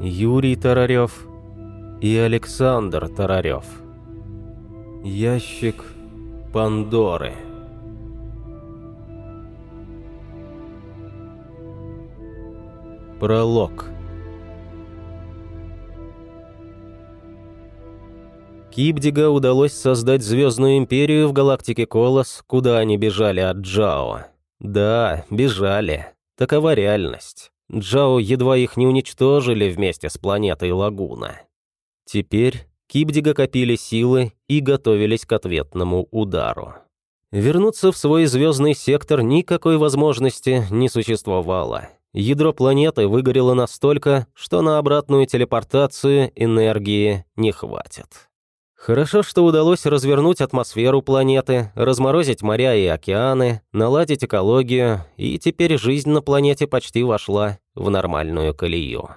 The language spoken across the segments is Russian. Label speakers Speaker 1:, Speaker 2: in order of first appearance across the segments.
Speaker 1: Юрий Тарарев и Александр Тарарев. Ящик Пандоры. Пролог. Кибдига удалось создать Звездную Империю в галактике Колос, куда они бежали от Джао. Да, бежали. Такова реальность. Джао едва их не уничтожили вместе с планетой Лагуна. Теперь Кибдига копили силы и готовились к ответному удару. Вернуться в свой звездный сектор никакой возможности не существовало. Ядро планеты выгорело настолько, что на обратную телепортацию энергии не хватит. Хорошо, что удалось развернуть атмосферу планеты, разморозить моря и океаны, наладить экологию, и теперь жизнь на планете почти вошла в нормальную колею.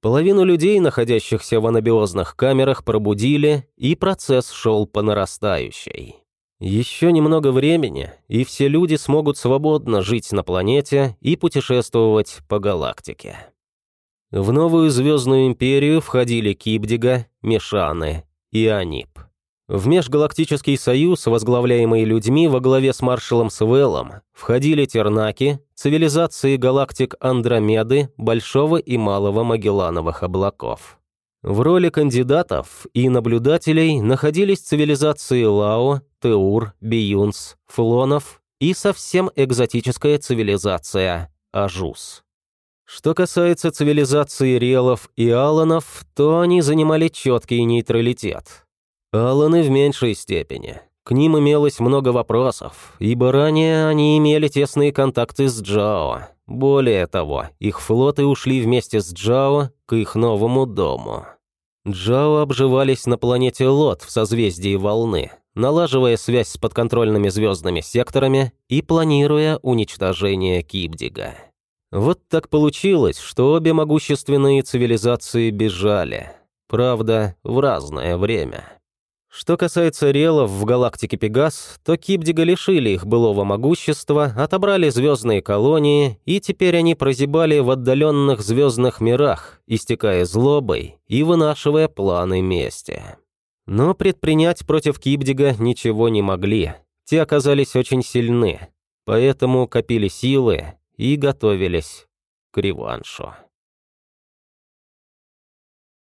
Speaker 1: Половину людей, находящихся в анабиозных камерах, пробудили, и процесс шел по нарастающей. Еще немного времени, и все люди смогут свободно жить на планете и путешествовать по галактике. В новую звездную империю входили Кибдига, Мешаны и Анип. В Межгалактический союз, возглавляемый людьми во главе с маршалом Свеллом, входили Тернаки, цивилизации галактик Андромеды, Большого и Малого Магеллановых облаков. В роли кандидатов и наблюдателей находились цивилизации Лао, Теур, Биюнс, Флонов и совсем экзотическая цивилизация Ажус. Что касается цивилизации Релов и Аланов, то они занимали четкий нейтралитет. Аланы в меньшей степени. К ним имелось много вопросов, ибо ранее они имели тесные контакты с Джао. Более того, их флоты ушли вместе с Джао к их новому дому. Джао обживались на планете Лот в созвездии Волны, налаживая связь с подконтрольными звездными секторами и планируя уничтожение Кибдига. Вот так получилось, что обе могущественные цивилизации бежали. Правда, в разное время. Что касается релов в галактике Пегас, то Кибдига лишили их былого могущества, отобрали звездные колонии, и теперь они прозябали в отдаленных звездных мирах, истекая злобой и вынашивая планы мести. Но предпринять против Кибдига ничего не могли. Те оказались очень сильны, поэтому копили силы и готовились к реваншу.